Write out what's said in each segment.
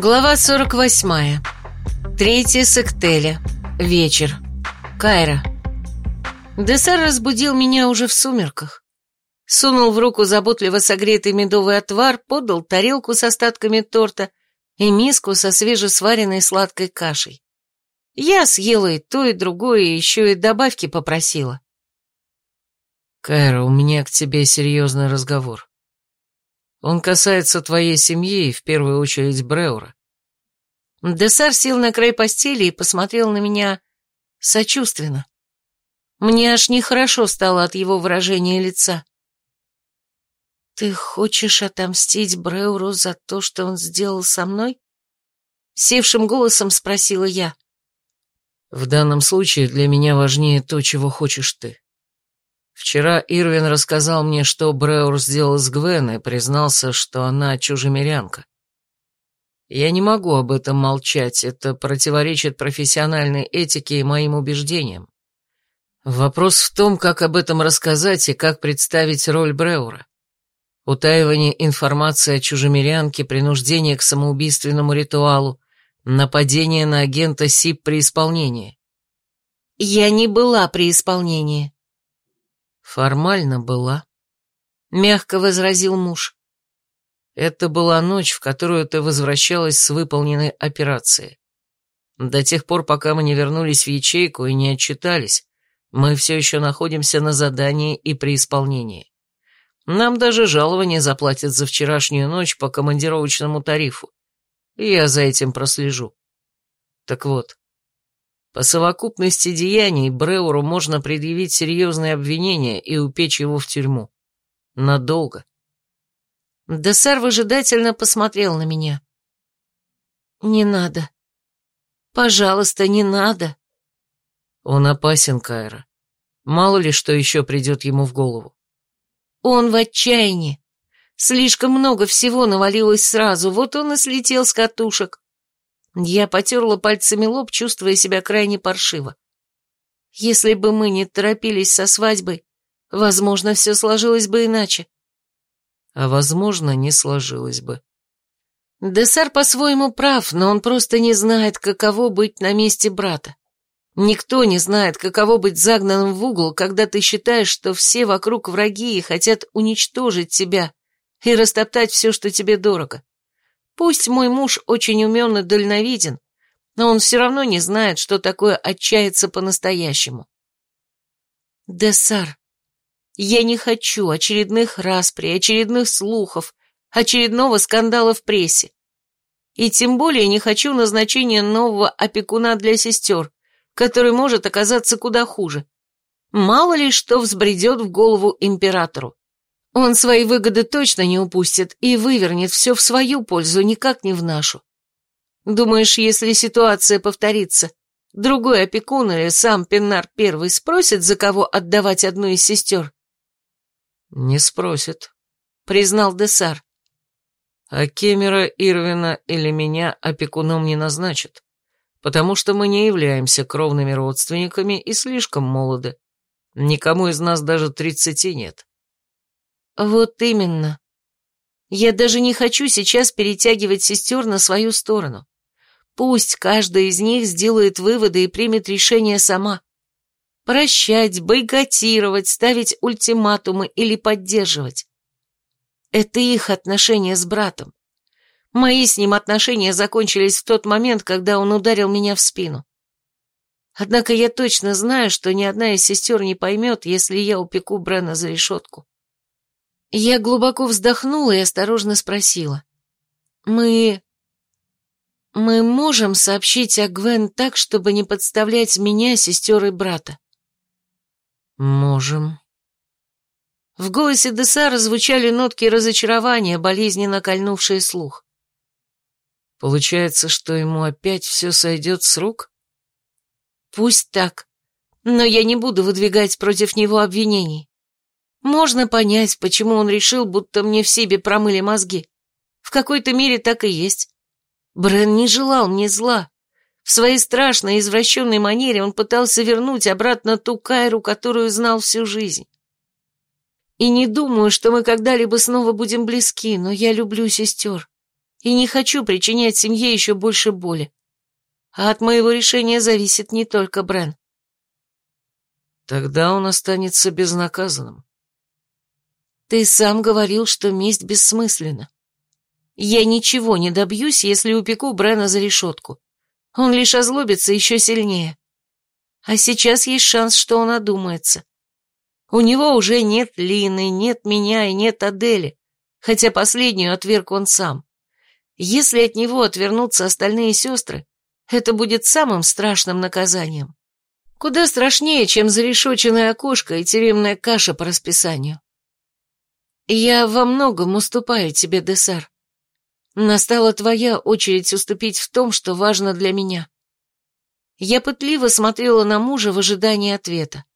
Глава 48. Третья сектеля. Вечер. Кайра. Десар разбудил меня уже в сумерках. Сунул в руку заботливо согретый медовый отвар, подал тарелку с остатками торта и миску со свежесваренной сладкой кашей. Я съела и то, и другое, и еще и добавки попросила. «Кайра, у меня к тебе серьезный разговор. Он касается твоей семьи и в первую очередь Бреура. Десар сел на край постели и посмотрел на меня сочувственно. Мне аж нехорошо стало от его выражения лица. «Ты хочешь отомстить Бреуру за то, что он сделал со мной?» Севшим голосом спросила я. «В данном случае для меня важнее то, чего хочешь ты. Вчера Ирвин рассказал мне, что Бреур сделал с Гвен и признался, что она чужемирянка. Я не могу об этом молчать, это противоречит профессиональной этике и моим убеждениям. Вопрос в том, как об этом рассказать и как представить роль Бреура. Утаивание информации о чужемирянке, принуждение к самоубийственному ритуалу, нападение на агента СИП при исполнении. Я не была при исполнении. Формально была. Мягко возразил муж. Это была ночь, в которую ты возвращалась с выполненной операции. До тех пор, пока мы не вернулись в ячейку и не отчитались, мы все еще находимся на задании и при исполнении. Нам даже жалование заплатят за вчерашнюю ночь по командировочному тарифу. Я за этим прослежу. Так вот, по совокупности деяний Бреуру можно предъявить серьезные обвинения и упечь его в тюрьму. Надолго. Десар выжидательно посмотрел на меня. «Не надо. Пожалуйста, не надо». Он опасен, Кайра. Мало ли что еще придет ему в голову. Он в отчаянии. Слишком много всего навалилось сразу, вот он и слетел с катушек. Я потерла пальцами лоб, чувствуя себя крайне паршиво. Если бы мы не торопились со свадьбой, возможно, все сложилось бы иначе. А возможно, не сложилось бы. Десар по-своему прав, но он просто не знает, каково быть на месте брата. Никто не знает, каково быть загнанным в угол, когда ты считаешь, что все вокруг враги и хотят уничтожить тебя и растоптать все, что тебе дорого. Пусть мой муж очень умен и дальновиден, но он все равно не знает, что такое отчаяться по-настоящему. Десар, я не хочу очередных распри, очередных слухов, очередного скандала в прессе. И тем более не хочу назначения нового опекуна для сестер, который может оказаться куда хуже. Мало ли что взбредет в голову императору. Он свои выгоды точно не упустит и вывернет все в свою пользу, никак не в нашу. Думаешь, если ситуация повторится, другой опекун или сам Пеннар Первый спросит, за кого отдавать одну из сестер? Не спросит, признал Десар. А Кемера, Ирвина или меня опекуном не назначат, потому что мы не являемся кровными родственниками и слишком молоды. Никому из нас даже тридцати нет. Вот именно. Я даже не хочу сейчас перетягивать сестер на свою сторону. Пусть каждая из них сделает выводы и примет решение сама. Прощать, бойкотировать, ставить ультиматумы или поддерживать. Это их отношения с братом. Мои с ним отношения закончились в тот момент, когда он ударил меня в спину. Однако я точно знаю, что ни одна из сестер не поймет, если я упеку Брена за решетку. Я глубоко вздохнула и осторожно спросила. «Мы... мы можем сообщить о Гвен так, чтобы не подставлять меня, сестер и брата?» «Можем». В голосе Десара звучали нотки разочарования, болезненно кольнувшие слух. «Получается, что ему опять все сойдет с рук?» «Пусть так, но я не буду выдвигать против него обвинений. Можно понять, почему он решил, будто мне в себе промыли мозги. В какой-то мере так и есть. Брен не желал мне зла. В своей страшной извращенной манере он пытался вернуть обратно ту Кайру, которую знал всю жизнь. И не думаю, что мы когда-либо снова будем близки, но я люблю сестер. и не хочу причинять семье еще больше боли. А от моего решения зависит не только Брен. Тогда он останется безнаказанным. Ты сам говорил, что месть бессмысленна. Я ничего не добьюсь, если упеку Брена за решетку. Он лишь озлобится еще сильнее. А сейчас есть шанс, что он одумается. У него уже нет Лины, нет меня и нет Адели, хотя последнюю отверг он сам. Если от него отвернутся остальные сестры, это будет самым страшным наказанием. Куда страшнее, чем зарешоченное окошко и тюремная каша по расписанию. Я во многом уступаю тебе, Десар. Настала твоя очередь уступить в том, что важно для меня. Я пытливо смотрела на мужа в ожидании ответа.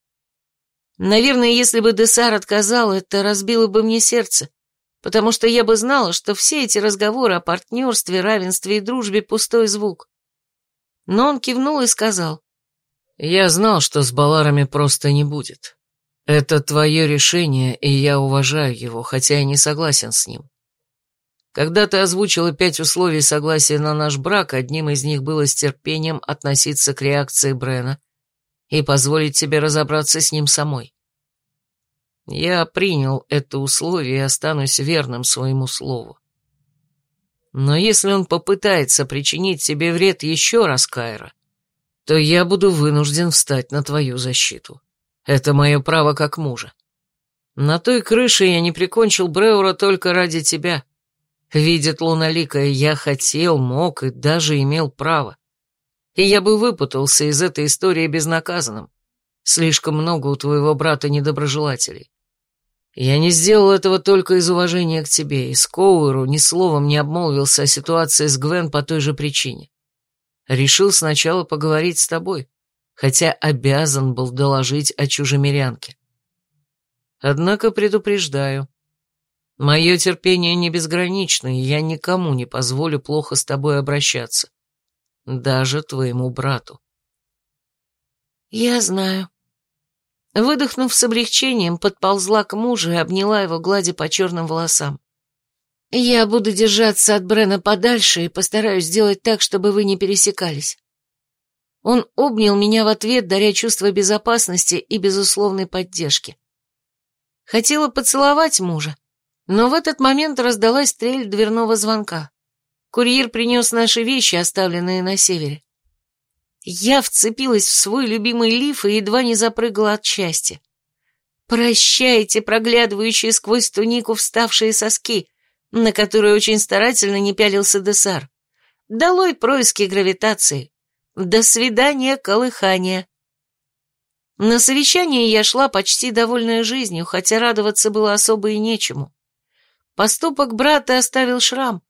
Наверное, если бы Десар отказал, это разбило бы мне сердце, потому что я бы знала, что все эти разговоры о партнерстве, равенстве и дружбе — пустой звук. Но он кивнул и сказал. «Я знал, что с Баларами просто не будет. Это твое решение, и я уважаю его, хотя и не согласен с ним. Когда ты озвучила пять условий согласия на наш брак, одним из них было с терпением относиться к реакции Брена и позволить тебе разобраться с ним самой. Я принял это условие и останусь верным своему слову. Но если он попытается причинить тебе вред еще раз, Кайра, то я буду вынужден встать на твою защиту. Это мое право как мужа. На той крыше я не прикончил Бреура только ради тебя. Видит Луналикая, я хотел, мог и даже имел право. И я бы выпутался из этой истории безнаказанным. Слишком много у твоего брата недоброжелателей. Я не сделал этого только из уважения к тебе, и Скоуэру ни словом не обмолвился о ситуации с Гвен по той же причине. Решил сначала поговорить с тобой, хотя обязан был доложить о чужемирянке. Однако предупреждаю, Мое терпение не безгранично, и я никому не позволю плохо с тобой обращаться. Даже твоему брату. Я знаю. Выдохнув с облегчением, подползла к мужу и обняла его, гладя по черным волосам. Я буду держаться от Брена подальше и постараюсь сделать так, чтобы вы не пересекались. Он обнял меня в ответ, даря чувство безопасности и безусловной поддержки. Хотела поцеловать мужа, но в этот момент раздалась стрель дверного звонка. Курьер принес наши вещи, оставленные на севере. Я вцепилась в свой любимый лиф и едва не запрыгала от счастья. Прощайте, проглядывающие сквозь тунику вставшие соски, на которые очень старательно не пялился Десар. Долой происки гравитации. До свидания, колыхания. На совещание я шла почти довольная жизнью, хотя радоваться было особо и нечему. Поступок брата оставил шрам,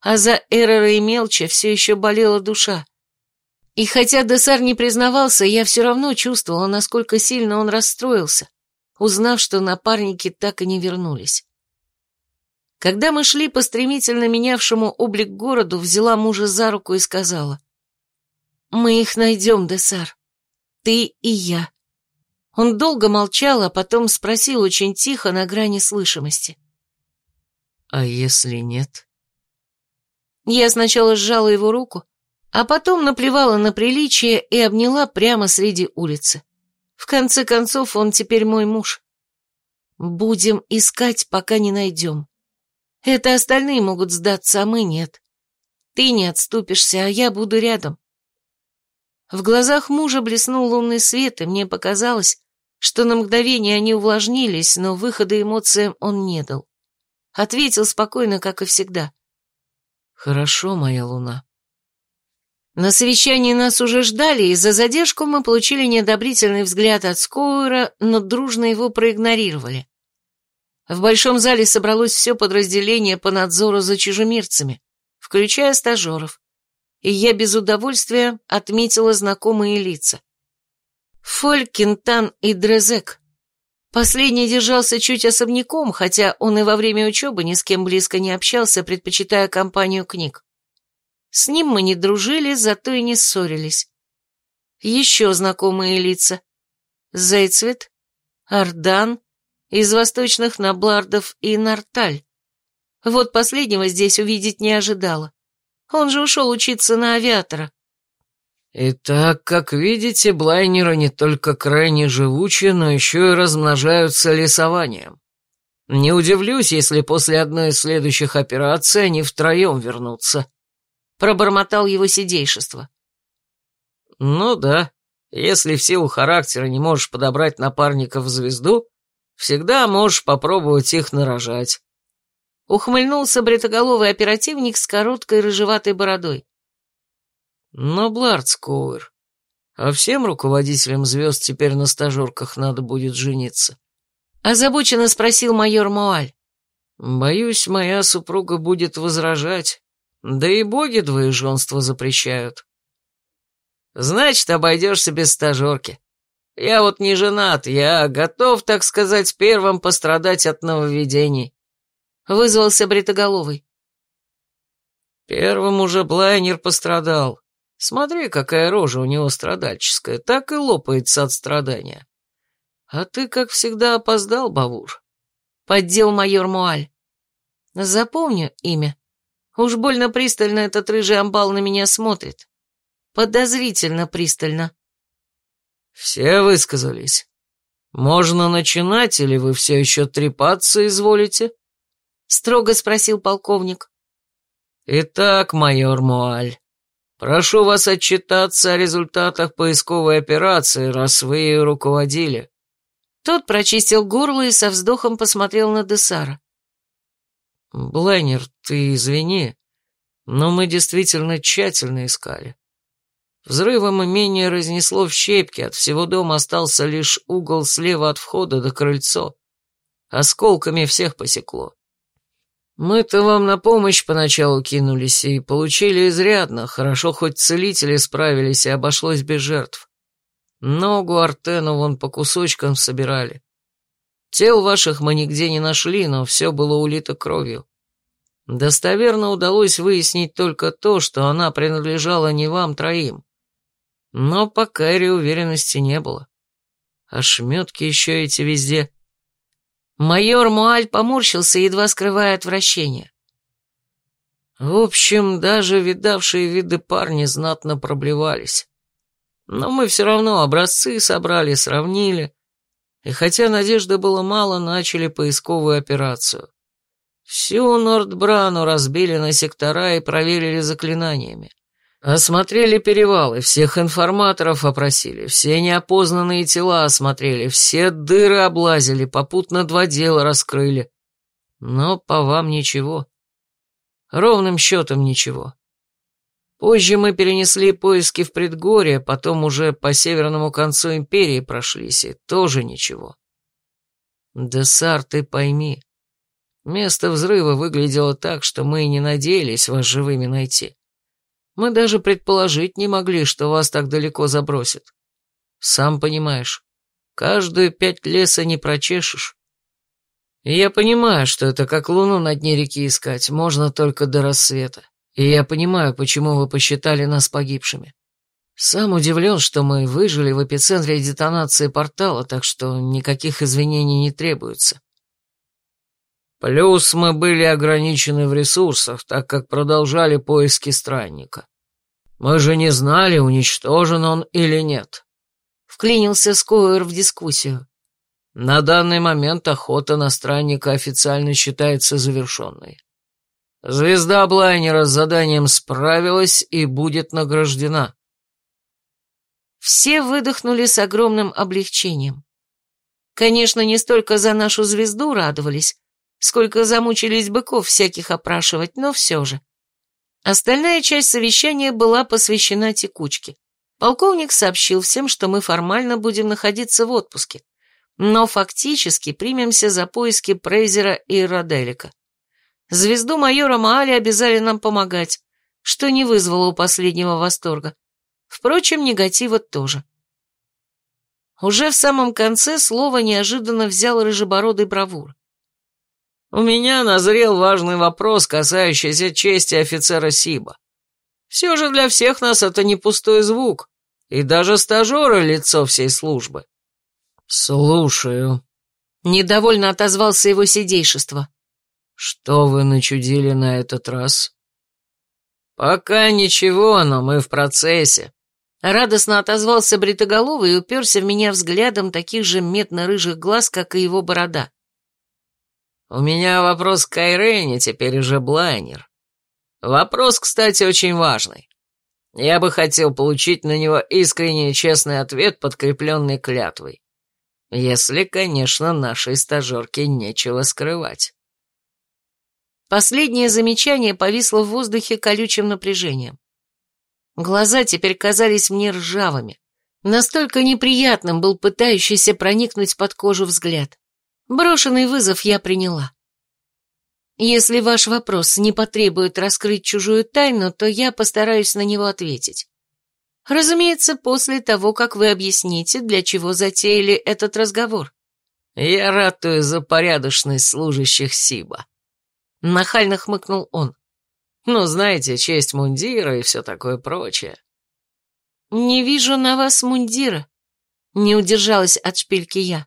а за Эрора и Мелча все еще болела душа. И хотя Десар не признавался, я все равно чувствовала, насколько сильно он расстроился, узнав, что напарники так и не вернулись. Когда мы шли по стремительно менявшему облик городу, взяла мужа за руку и сказала, «Мы их найдем, Десар, ты и я». Он долго молчал, а потом спросил очень тихо на грани слышимости. А если нет? Я сначала сжала его руку, а потом наплевала на приличие и обняла прямо среди улицы. В конце концов, он теперь мой муж. Будем искать, пока не найдем. Это остальные могут сдаться, а мы нет. Ты не отступишься, а я буду рядом. В глазах мужа блеснул лунный свет, и мне показалось, что на мгновение они увлажнились, но выхода эмоциям он не дал. Ответил спокойно, как и всегда. «Хорошо, моя луна». На совещании нас уже ждали, и за задержку мы получили неодобрительный взгляд от Скоуэра, но дружно его проигнорировали. В большом зале собралось все подразделение по надзору за чужемирцами, включая стажеров, и я без удовольствия отметила знакомые лица. Фоль, Кентан и Дрезек. Последний держался чуть особняком, хотя он и во время учебы ни с кем близко не общался, предпочитая компанию книг. С ним мы не дружили, зато и не ссорились. Еще знакомые лица. Зайцвет, Ардан, из восточных Наблардов и Нарталь. Вот последнего здесь увидеть не ожидала. Он же ушел учиться на авиатора. Итак, как видите, блайнеры не только крайне живучи, но еще и размножаются лесованием. Не удивлюсь, если после одной из следующих операций они втроем вернутся. Пробормотал его сидейшество. Ну да, если в силу характера не можешь подобрать напарников в звезду, всегда можешь попробовать их нарожать. Ухмыльнулся бритоголовый оперативник с короткой рыжеватой бородой. Но, Блард Скоуэр, а всем руководителям звезд теперь на стажерках надо будет жениться. Озабоченно спросил майор Муаль. Боюсь, моя супруга будет возражать. Да и боги двоеженство запрещают. Значит, обойдешься без стажерки. Я вот не женат, я готов, так сказать, первым пострадать от нововведений. Вызвался Бритоголовый. Первым уже блайнер пострадал. Смотри, какая рожа у него страдальческая, так и лопается от страдания. А ты, как всегда, опоздал, Бавур. Поддел майор Муаль. Запомню имя. Уж больно пристально этот рыжий амбал на меня смотрит. Подозрительно пристально. Все высказались. Можно начинать, или вы все еще трепаться изволите? — строго спросил полковник. «Итак, майор Муаль, прошу вас отчитаться о результатах поисковой операции, раз вы ее руководили». Тот прочистил горло и со вздохом посмотрел на Десара. «Блайнер, ты извини, но мы действительно тщательно искали. Взрывом имение разнесло в щепки, от всего дома остался лишь угол слева от входа до крыльцо. Осколками всех посекло. Мы-то вам на помощь поначалу кинулись и получили изрядно, хорошо хоть целители справились и обошлось без жертв. Ногу Артену вон по кусочкам собирали. Тел ваших мы нигде не нашли, но все было улито кровью. Достоверно удалось выяснить только то, что она принадлежала не вам троим. Но по Кайре уверенности не было. А шметки еще эти везде. Майор Муаль поморщился, едва скрывая отвращение. В общем, даже видавшие виды парни знатно проблевались. Но мы все равно образцы собрали, сравнили, и хотя надежды было мало, начали поисковую операцию. Всю Нордбрану разбили на сектора и проверили заклинаниями. Осмотрели перевалы, всех информаторов опросили, все неопознанные тела осмотрели, все дыры облазили, попутно два дела раскрыли. Но по вам ничего. Ровным счетом ничего. Позже мы перенесли поиски в предгорье, потом уже по северному концу империи прошлись, и тоже ничего. Десар, ты пойми, место взрыва выглядело так, что мы и не надеялись вас живыми найти. Мы даже предположить не могли, что вас так далеко забросит. Сам понимаешь, каждую пять леса не прочешешь. Я понимаю, что это как луну на дне реки искать, можно только до рассвета. И я понимаю, почему вы посчитали нас погибшими. Сам удивлен, что мы выжили в эпицентре детонации портала, так что никаких извинений не требуется. Плюс мы были ограничены в ресурсах, так как продолжали поиски странника. Мы же не знали, уничтожен он или нет. Вклинился Скоуэр в дискуссию. На данный момент охота на странника официально считается завершенной. Звезда Блайнера с заданием справилась и будет награждена. Все выдохнули с огромным облегчением. Конечно, не столько за нашу звезду радовались, сколько замучились быков всяких опрашивать, но все же. Остальная часть совещания была посвящена текучке. Полковник сообщил всем, что мы формально будем находиться в отпуске, но фактически примемся за поиски Прейзера и Роделика. Звезду майора Маали обязали нам помогать, что не вызвало у последнего восторга. Впрочем, негатива тоже. Уже в самом конце слово неожиданно взял рыжебородый бравур. У меня назрел важный вопрос, касающийся чести офицера Сиба. Все же для всех нас это не пустой звук, и даже стажера лицо всей службы. Слушаю. Недовольно отозвался его сидейшество. «Что вы начудили на этот раз?» «Пока ничего, но мы в процессе», — радостно отозвался Бритоголовый и уперся в меня взглядом таких же медно-рыжих глаз, как и его борода. «У меня вопрос к Кайрене, теперь уже блайнер. Вопрос, кстати, очень важный. Я бы хотел получить на него искренний и честный ответ, подкрепленный клятвой. Если, конечно, нашей стажерке нечего скрывать». Последнее замечание повисло в воздухе колючим напряжением. Глаза теперь казались мне ржавыми. Настолько неприятным был пытающийся проникнуть под кожу взгляд. Брошенный вызов я приняла. Если ваш вопрос не потребует раскрыть чужую тайну, то я постараюсь на него ответить. Разумеется, после того, как вы объясните, для чего затеяли этот разговор. Я ратую за порядочность служащих Сиба. Нахально хмыкнул он. Ну, знаете, честь мундира и все такое прочее. Не вижу на вас мундира. Не удержалась от шпильки я.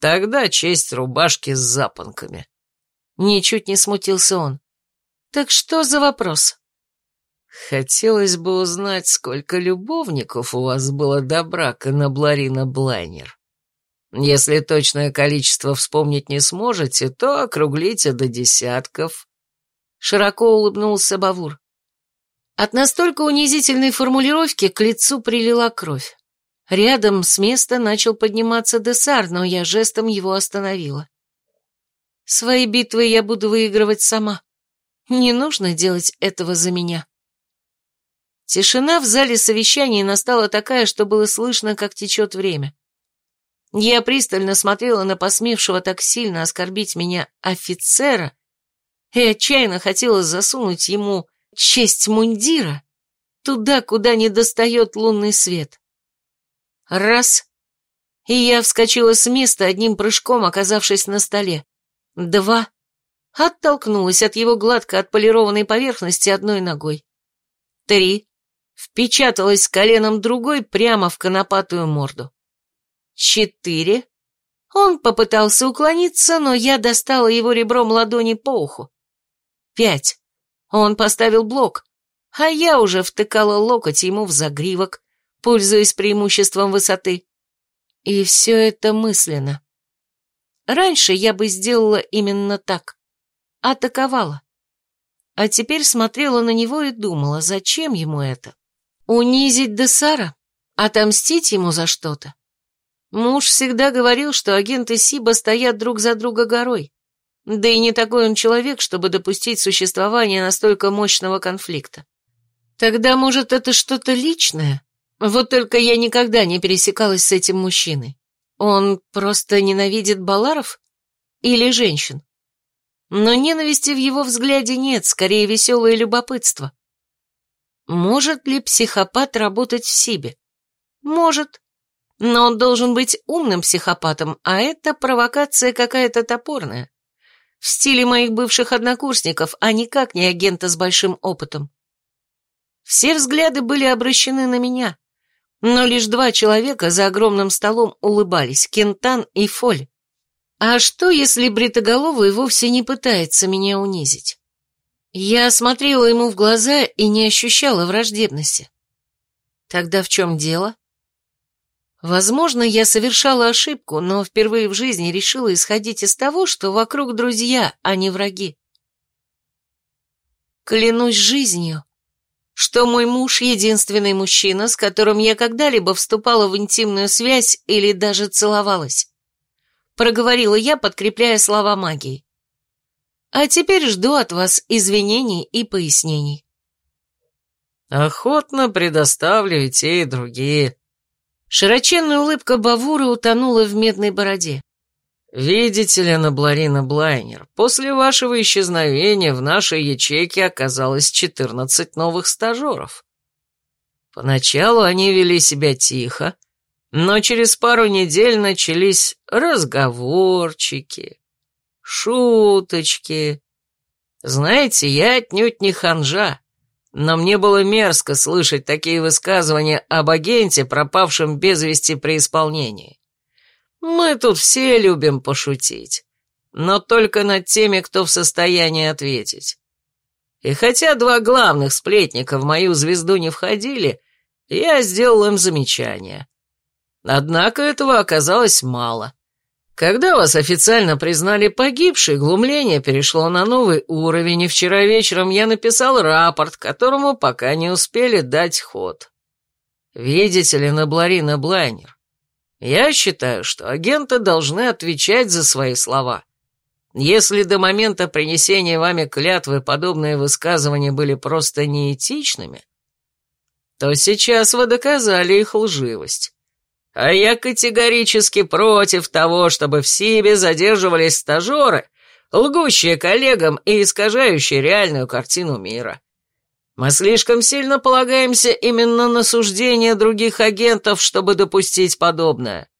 Тогда честь рубашки с запонками. Ничуть не смутился он. Так что за вопрос? Хотелось бы узнать, сколько любовников у вас было до брака на Бларина Блайнер. Если точное количество вспомнить не сможете, то округлите до десятков. Широко улыбнулся Бавур. От настолько унизительной формулировки к лицу прилила кровь. Рядом с места начал подниматься Десар, но я жестом его остановила. Свои битвы я буду выигрывать сама. Не нужно делать этого за меня. Тишина в зале совещаний настала такая, что было слышно, как течет время. Я пристально смотрела на посмевшего так сильно оскорбить меня офицера и отчаянно хотела засунуть ему честь мундира туда, куда не достает лунный свет. Раз, и я вскочила с места одним прыжком, оказавшись на столе. Два, оттолкнулась от его гладко отполированной поверхности одной ногой. Три, впечаталась коленом другой прямо в конопатую морду. Четыре. Он попытался уклониться, но я достала его ребром ладони по уху. Пять. Он поставил блок, а я уже втыкала локоть ему в загривок, пользуясь преимуществом высоты. И все это мысленно. Раньше я бы сделала именно так. Атаковала. А теперь смотрела на него и думала, зачем ему это? Унизить Десара? Отомстить ему за что-то? Муж всегда говорил, что агенты Сиба стоят друг за друга горой. Да и не такой он человек, чтобы допустить существование настолько мощного конфликта. Тогда, может, это что-то личное? Вот только я никогда не пересекалась с этим мужчиной. Он просто ненавидит баларов? Или женщин? Но ненависти в его взгляде нет, скорее веселое любопытство. Может ли психопат работать в себе? Может. Но он должен быть умным психопатом, а это провокация какая-то топорная. В стиле моих бывших однокурсников, а никак не агента с большим опытом. Все взгляды были обращены на меня, но лишь два человека за огромным столом улыбались, Кентан и Фоль. А что, если Бритоголовый вовсе не пытается меня унизить? Я смотрела ему в глаза и не ощущала враждебности. Тогда в чем дело? Возможно, я совершала ошибку, но впервые в жизни решила исходить из того, что вокруг друзья, а не враги. Клянусь жизнью, что мой муж — единственный мужчина, с которым я когда-либо вступала в интимную связь или даже целовалась. Проговорила я, подкрепляя слова магии. А теперь жду от вас извинений и пояснений. Охотно предоставлю и те, и другие, Широченная улыбка Бавура утонула в медной бороде. «Видите ли, Набларина Блайнер, после вашего исчезновения в нашей ячейке оказалось четырнадцать новых стажеров. Поначалу они вели себя тихо, но через пару недель начались разговорчики, шуточки. Знаете, я отнюдь не ханжа, но мне было мерзко слышать такие высказывания об агенте, пропавшем без вести при исполнении. Мы тут все любим пошутить. но только над теми, кто в состоянии ответить. И хотя два главных сплетника в мою звезду не входили, я сделал им замечание. Однако этого оказалось мало. Когда вас официально признали погибшей, глумление перешло на новый уровень, и вчера вечером я написал рапорт, которому пока не успели дать ход. Видите ли, Набларина Блайнер, я считаю, что агенты должны отвечать за свои слова. Если до момента принесения вами клятвы подобные высказывания были просто неэтичными, то сейчас вы доказали их лживость. А я категорически против того, чтобы в Сибе задерживались стажеры, лгущие коллегам и искажающие реальную картину мира. Мы слишком сильно полагаемся именно на суждения других агентов, чтобы допустить подобное.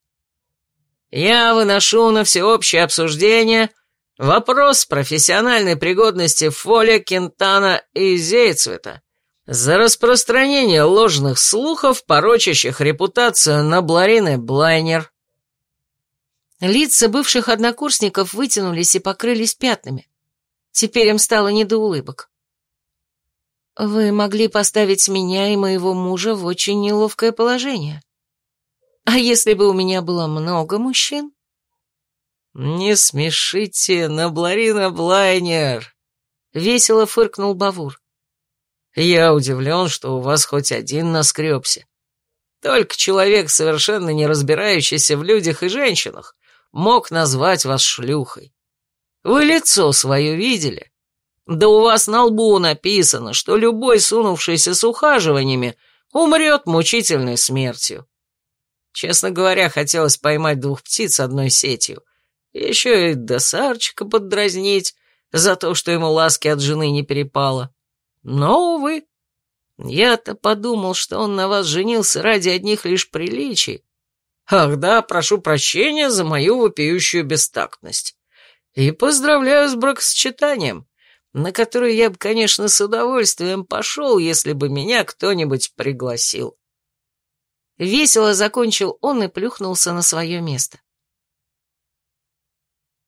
Я выношу на всеобщее обсуждение вопрос профессиональной пригодности Фоля, Кентана и Зейцвета за распространение ложных слухов, порочащих репутацию на Бларины Блайнер. Лица бывших однокурсников вытянулись и покрылись пятнами. Теперь им стало не до улыбок. Вы могли поставить меня и моего мужа в очень неловкое положение. А если бы у меня было много мужчин? Не смешите, Набларина Блайнер, весело фыркнул Бавур. Я удивлен, что у вас хоть один наскребся. Только человек, совершенно не разбирающийся в людях и женщинах, мог назвать вас шлюхой. Вы лицо свое видели? Да у вас на лбу написано, что любой, сунувшийся с ухаживаниями, умрет мучительной смертью. Честно говоря, хотелось поймать двух птиц одной сетью. Еще и досарчика поддразнить за то, что ему ласки от жены не перепало. Но, увы, я-то подумал, что он на вас женился ради одних лишь приличий. Ах да, прошу прощения за мою вопиющую бестактность. И поздравляю с бракосочетанием, на которое я бы, конечно, с удовольствием пошел, если бы меня кто-нибудь пригласил. Весело закончил он и плюхнулся на свое место.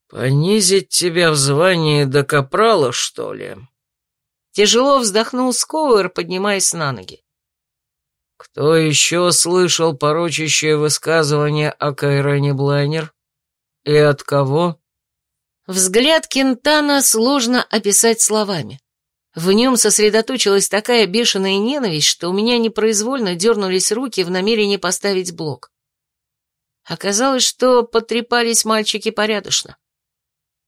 «Понизить тебя в звании до капрала, что ли?» Тяжело вздохнул Скоуэр, поднимаясь на ноги. «Кто еще слышал порочащее высказывание о Кайране Блайнер? И от кого?» Взгляд Кентана сложно описать словами. В нем сосредоточилась такая бешеная ненависть, что у меня непроизвольно дернулись руки в намерении поставить блок. Оказалось, что потрепались мальчики порядочно.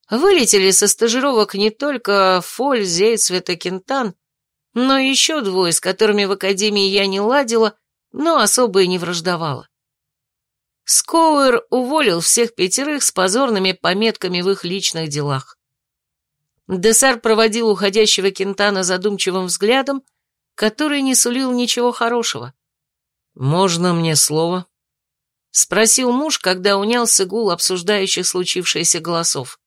Вылетели со стажировок не только Фоль, Зейцвет и Кентан, но еще двое, с которыми в академии я не ладила, но особо и не враждовала. Скоуэр уволил всех пятерых с позорными пометками в их личных делах. Десар проводил уходящего Кентана задумчивым взглядом, который не сулил ничего хорошего. «Можно мне слово?» — спросил муж, когда унялся гул обсуждающих случившееся голосов.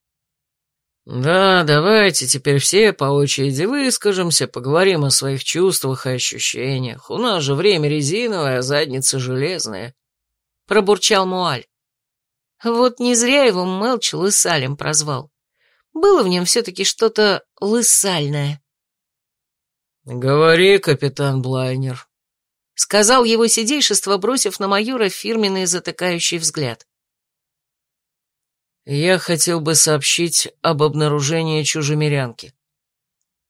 «Да, давайте теперь все по очереди выскажемся, поговорим о своих чувствах и ощущениях. У нас же время резиновое, а задница железная», — пробурчал Муаль. Вот не зря его Мелч лысалем прозвал. Было в нем все-таки что-то лысальное. «Говори, капитан Блайнер», — сказал его сидейшество, бросив на майора фирменный затыкающий взгляд. Я хотел бы сообщить об обнаружении чужемирянки.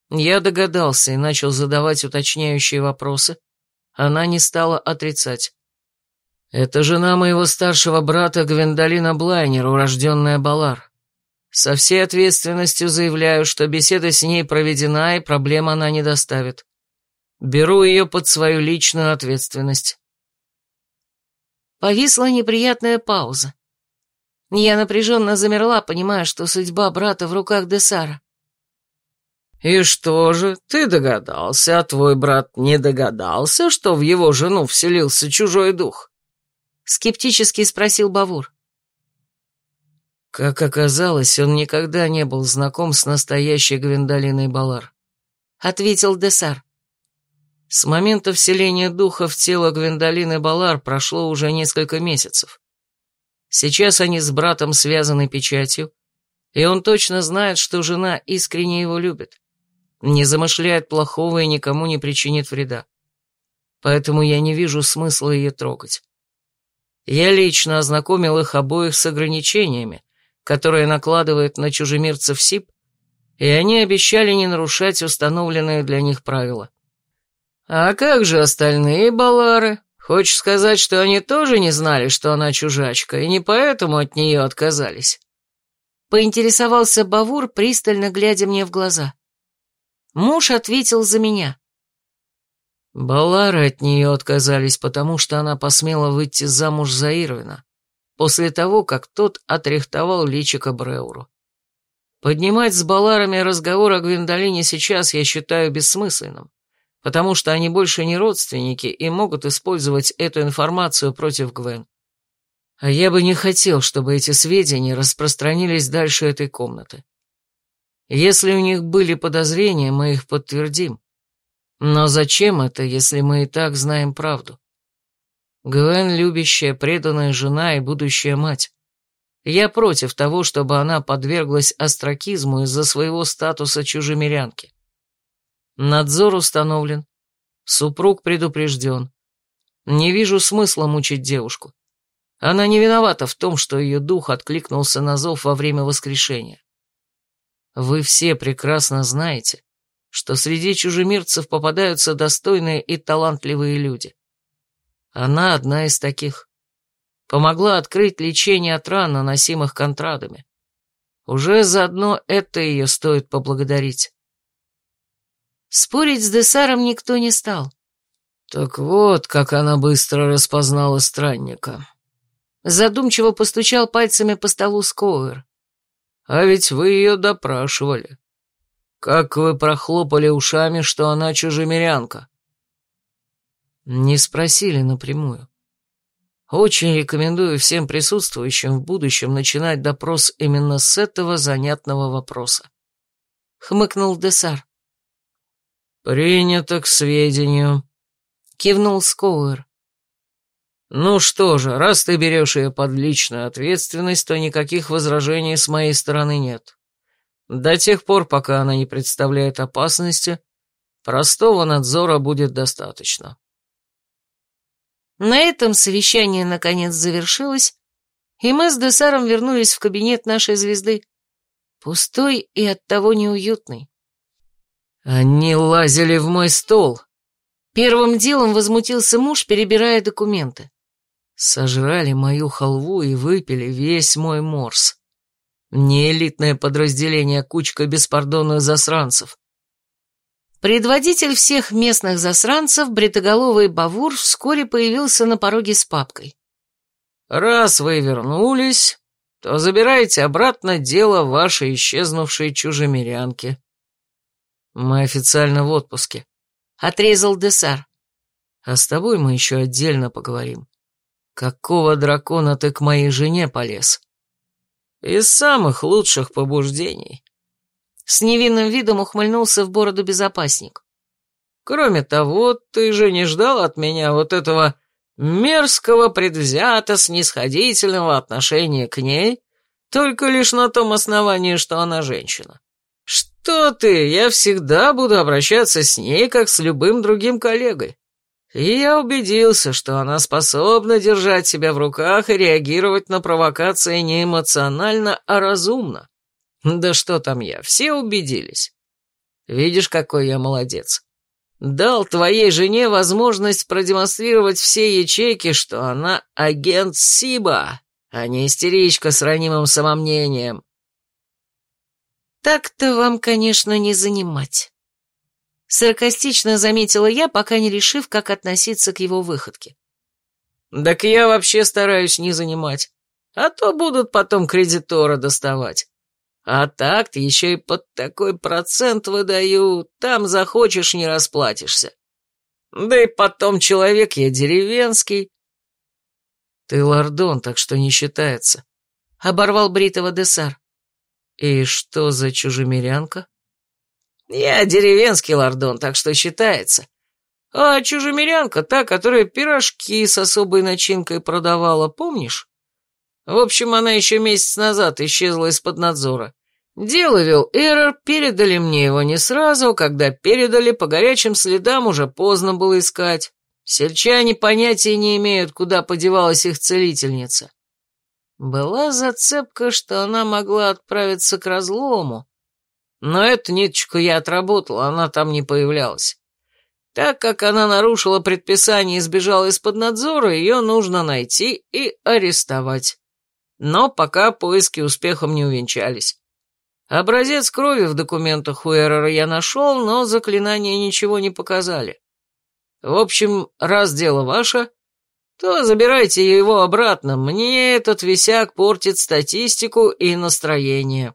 Я догадался и начал задавать уточняющие вопросы. Она не стала отрицать. Это жена моего старшего брата Гвендолина Блайнер, урожденная Балар. Со всей ответственностью заявляю, что беседа с ней проведена и проблем она не доставит. Беру ее под свою личную ответственность. Повисла неприятная пауза. Я напряженно замерла, понимая, что судьба брата в руках Десара. «И что же, ты догадался, а твой брат не догадался, что в его жену вселился чужой дух?» Скептически спросил Бавур. Как оказалось, он никогда не был знаком с настоящей Гвиндолиной Балар. Ответил Десар. С момента вселения духа в тело Гвиндолины Балар прошло уже несколько месяцев. Сейчас они с братом связаны печатью, И он точно знает, что жена искренне его любит, не замышляет плохого и никому не причинит вреда. Поэтому я не вижу смысла ее трогать. Я лично ознакомил их обоих с ограничениями, которые накладывает на чужемирцев СИП, и они обещали не нарушать установленные для них правила. А как же остальные балары? Хочешь сказать, что они тоже не знали, что она чужачка, и не поэтому от нее отказались? Поинтересовался Бавур, пристально глядя мне в глаза. Муж ответил за меня. Балары от нее отказались, потому что она посмела выйти замуж за Ирвина, после того, как тот отрихтовал личико Бреуру. Поднимать с Баларами разговор о Гвиндолине сейчас я считаю бессмысленным, потому что они больше не родственники и могут использовать эту информацию против Гвен. А я бы не хотел, чтобы эти сведения распространились дальше этой комнаты. Если у них были подозрения, мы их подтвердим. Но зачем это, если мы и так знаем правду? Гвен — любящая, преданная жена и будущая мать. Я против того, чтобы она подверглась остракизму из-за своего статуса чужемирянки. Надзор установлен. Супруг предупрежден. Не вижу смысла мучить девушку. Она не виновата в том, что ее дух откликнулся на зов во время воскрешения. Вы все прекрасно знаете, что среди чужемирцев попадаются достойные и талантливые люди. Она одна из таких помогла открыть лечение от ран, наносимых контрадами. Уже заодно это ее стоит поблагодарить. Спорить с Десаром никто не стал. Так вот, как она быстро распознала странника. Задумчиво постучал пальцами по столу Скоуэр. А ведь вы ее допрашивали. Как вы прохлопали ушами, что она чужемирянка? Не спросили напрямую. Очень рекомендую всем присутствующим в будущем начинать допрос именно с этого занятного вопроса. Хмыкнул Десар. «Принято к сведению», — кивнул Скоуэр. «Ну что же, раз ты берешь ее под личную ответственность, то никаких возражений с моей стороны нет. До тех пор, пока она не представляет опасности, простого надзора будет достаточно». На этом совещание наконец завершилось, и мы с Десаром вернулись в кабинет нашей звезды, пустой и оттого неуютный. «Они лазили в мой стол!» Первым делом возмутился муж, перебирая документы. Сожрали мою халву и выпили весь мой морс. Не элитное подразделение, кучка беспардонных засранцев. Предводитель всех местных засранцев, бритоголовый Бавур, вскоре появился на пороге с папкой. «Раз вы вернулись, то забирайте обратно дело вашей исчезнувшей чужемирянки». «Мы официально в отпуске», — отрезал Десар. «А с тобой мы еще отдельно поговорим. Какого дракона ты к моей жене полез?» «Из самых лучших побуждений», с невинным видом ухмыльнулся в бороду безопасник. «Кроме того, ты же не ждал от меня вот этого мерзкого, предвзято-снисходительного отношения к ней, только лишь на том основании, что она женщина. Что ты, я всегда буду обращаться с ней, как с любым другим коллегой. И я убедился, что она способна держать себя в руках и реагировать на провокации не эмоционально, а разумно. Да что там я, все убедились. Видишь, какой я молодец. Дал твоей жене возможность продемонстрировать все ячейки, что она агент Сиба, а не истеричка с ранимым самомнением. Так-то вам, конечно, не занимать. Саркастично заметила я, пока не решив, как относиться к его выходке. Так я вообще стараюсь не занимать, а то будут потом кредиторы доставать. А так-то еще и под такой процент выдаю, там захочешь не расплатишься. Да и потом человек я деревенский. Ты лордон, так что не считается. Оборвал бритого Десар. И что за чужемирянка? Я деревенский лордон, так что считается. А чужемирянка та, которая пирожки с особой начинкой продавала, помнишь? В общем, она еще месяц назад исчезла из-под надзора Дело вел Эрор, передали мне его не сразу, когда передали, по горячим следам уже поздно было искать. Сельчане понятия не имеют, куда подевалась их целительница. Была зацепка, что она могла отправиться к разлому, но эту ниточку я отработал, она там не появлялась. Так как она нарушила предписание и сбежала из-под надзора, ее нужно найти и арестовать. Но пока поиски успехом не увенчались. Образец крови в документах у Эрора я нашел, но заклинания ничего не показали. В общем, раз дело ваше, то забирайте его обратно. Мне этот висяк портит статистику и настроение.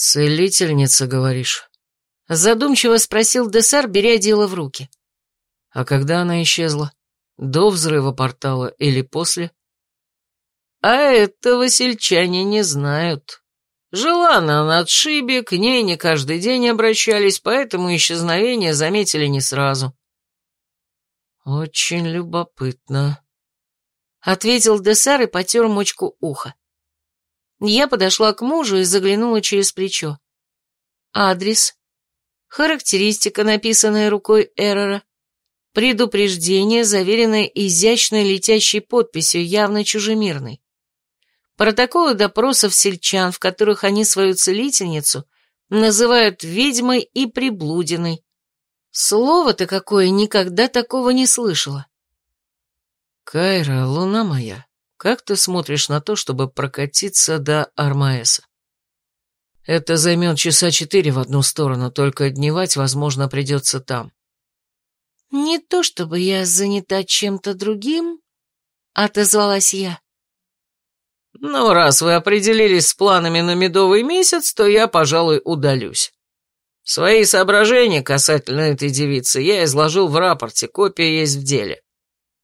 «Целительница, говоришь?» Задумчиво спросил Десар, беря дело в руки. «А когда она исчезла? До взрыва портала или после?» «А этого сельчане не знают», Жила она на отшибе, к ней не каждый день обращались, поэтому исчезновение заметили не сразу. «Очень любопытно», — ответил Десар и потер мочку уха. Я подошла к мужу и заглянула через плечо. Адрес, характеристика, написанная рукой Эррора, предупреждение, заверенное изящной летящей подписью, явно чужемирной протоколы допросов сельчан, в которых они свою целительницу называют ведьмой и приблудиной. Слово-то какое, никогда такого не слышала. Кайра, луна моя, как ты смотришь на то, чтобы прокатиться до Армаэса? Это займет часа четыре в одну сторону, только дневать, возможно, придется там. Не то чтобы я занята чем-то другим, отозвалась я. «Ну, раз вы определились с планами на медовый месяц, то я, пожалуй, удалюсь. Свои соображения касательно этой девицы я изложил в рапорте, копия есть в деле.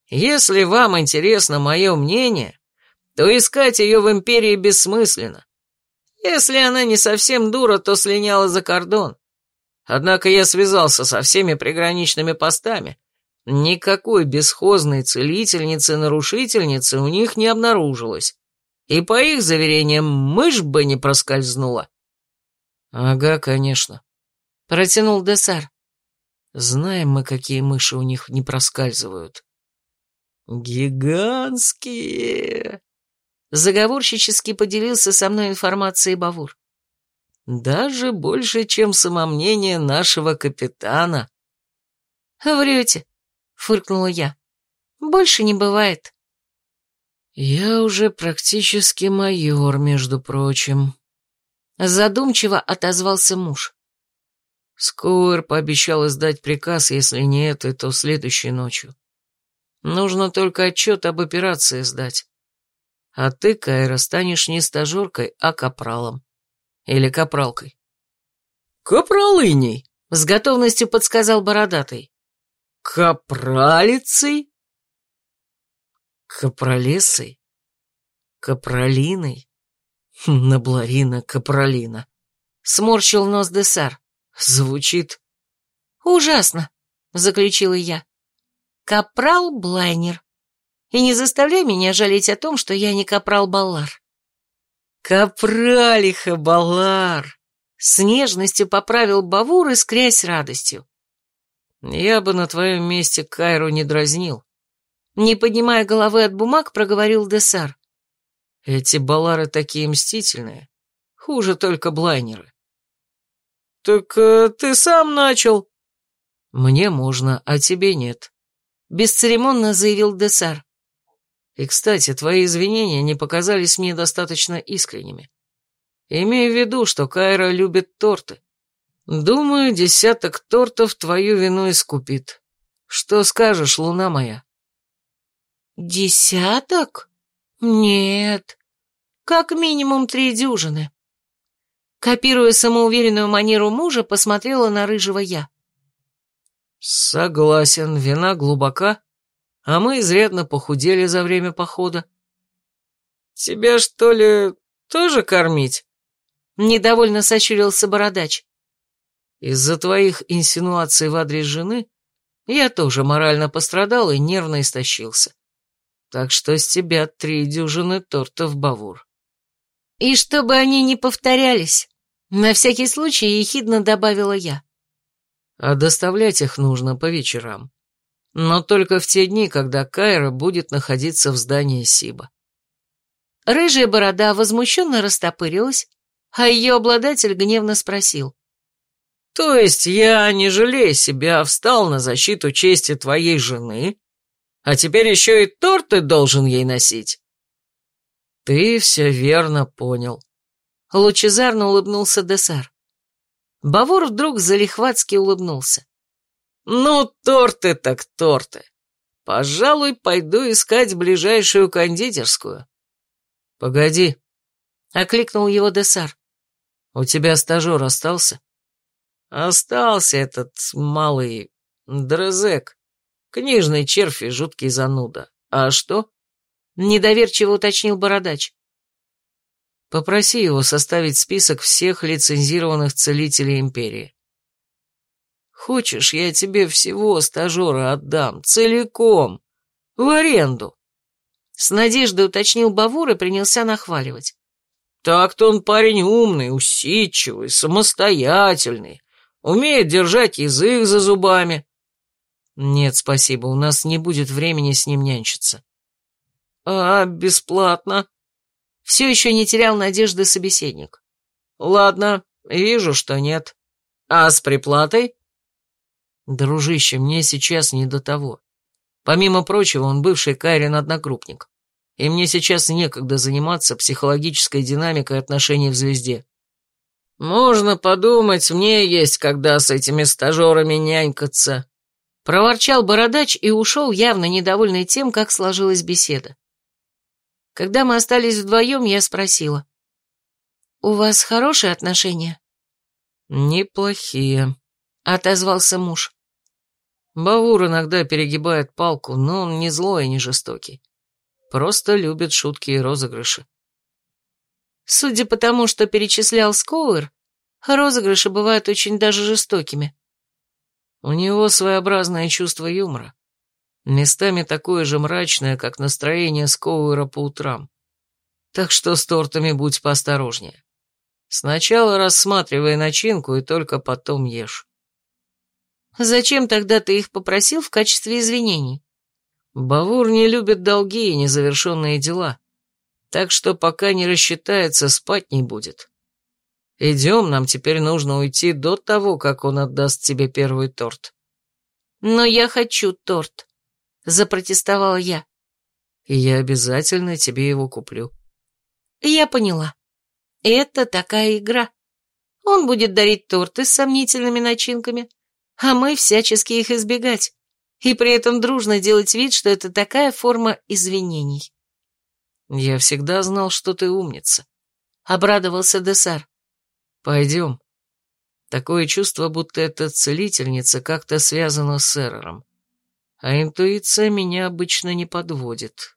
Если вам интересно мое мнение, то искать ее в Империи бессмысленно. Если она не совсем дура, то слиняла за кордон. Однако я связался со всеми приграничными постами. Никакой бесхозной целительницы-нарушительницы у них не обнаружилось. И по их заверениям, мышь бы не проскользнула. Ага, конечно. Протянул Десар. Знаем мы, какие мыши у них не проскальзывают. Гигантские! Заговорщически поделился со мной информацией Бавур. Даже больше, чем самомнение нашего капитана. Врете, фыркнула я. Больше не бывает. «Я уже практически майор, между прочим», — задумчиво отозвался муж. Скоуэр пообещал издать приказ, если не это, то следующей ночью. Нужно только отчет об операции сдать. А ты, Кайра, станешь не стажеркой, а капралом. Или капралкой. «Капралыней!» — с готовностью подсказал бородатый. «Капралицей?» Капролесой? Капролиной? Хм, Набларина Капролина. Сморщил нос Десар. Звучит... Ужасно, заключила я. Капрал Блайнер. И не заставляй меня жалеть о том, что я не капрал Баллар. Капралиха Баллар! С нежностью поправил Бавур, искрясь радостью. Я бы на твоем месте Кайру не дразнил. Не поднимая головы от бумаг, проговорил Десар. Эти балары такие мстительные. Хуже только блайнеры. Так э, ты сам начал. Мне можно, а тебе нет. Бесцеремонно заявил Десар. И, кстати, твои извинения не показались мне достаточно искренними. Имею в виду, что Кайра любит торты. Думаю, десяток тортов твою вину искупит. Что скажешь, луна моя? «Десяток? Нет. Как минимум три дюжины». Копируя самоуверенную манеру мужа, посмотрела на рыжего я. «Согласен, вина глубока, а мы изрядно похудели за время похода». «Тебя, что ли, тоже кормить?» Недовольно сощурился бородач. «Из-за твоих инсинуаций в адрес жены я тоже морально пострадал и нервно истощился. Так что с тебя три дюжины тортов, Бавур. И чтобы они не повторялись, на всякий случай ехидно добавила я. А доставлять их нужно по вечерам. Но только в те дни, когда Кайра будет находиться в здании Сиба. Рыжая борода возмущенно растопырилась, а ее обладатель гневно спросил. «То есть я, не жалея себя, встал на защиту чести твоей жены, а теперь еще и торты должен ей носить?» «Ты все верно понял», — лучезарно улыбнулся Десар. Бавур вдруг залихватски улыбнулся. «Ну, торты так торты. Пожалуй, пойду искать ближайшую кондитерскую». «Погоди», — окликнул его Десар. «У тебя стажер остался?» «Остался этот малый дрезек, книжный червь и жуткий зануда. А что?» — недоверчиво уточнил Бородач. «Попроси его составить список всех лицензированных целителей Империи». «Хочешь, я тебе всего стажера отдам, целиком, в аренду?» С надеждой уточнил Бавур и принялся нахваливать. Так-то он парень умный, усидчивый, самостоятельный, умеет держать язык за зубами. Нет, спасибо, у нас не будет времени с ним нянчиться. А, бесплатно? Все еще не терял надежды собеседник. Ладно, вижу, что нет. А с приплатой? Дружище, мне сейчас не до того. Помимо прочего, он бывший Кайрин одногруппник и мне сейчас некогда заниматься психологической динамикой отношений в звезде. «Можно подумать, мне есть когда с этими стажерами нянькаться», — проворчал бородач и ушел, явно недовольный тем, как сложилась беседа. Когда мы остались вдвоем, я спросила. «У вас хорошие отношения?» «Неплохие», — отозвался муж. Бавур иногда перегибает палку, но он не злой и не жестокий. Просто любит шутки и розыгрыши. Судя по тому, что перечислял Скоуэр, розыгрыши бывают очень даже жестокими. У него своеобразное чувство юмора. Местами такое же мрачное, как настроение Скоуэра по утрам. Так что с тортами будь поосторожнее. Сначала рассматривай начинку и только потом ешь. Зачем тогда ты их попросил в качестве извинений? Бавур не любит долги и незавершенные дела, так что пока не рассчитается, спать не будет. Идем, нам теперь нужно уйти до того, как он отдаст тебе первый торт. Но я хочу торт, запротестовала я. И я обязательно тебе его куплю. Я поняла. Это такая игра. Он будет дарить торты с сомнительными начинками, а мы всячески их избегать и при этом дружно делать вид, что это такая форма извинений. «Я всегда знал, что ты умница», — обрадовался Десар. «Пойдем. Такое чувство, будто эта целительница как-то связана с Эрором. А интуиция меня обычно не подводит».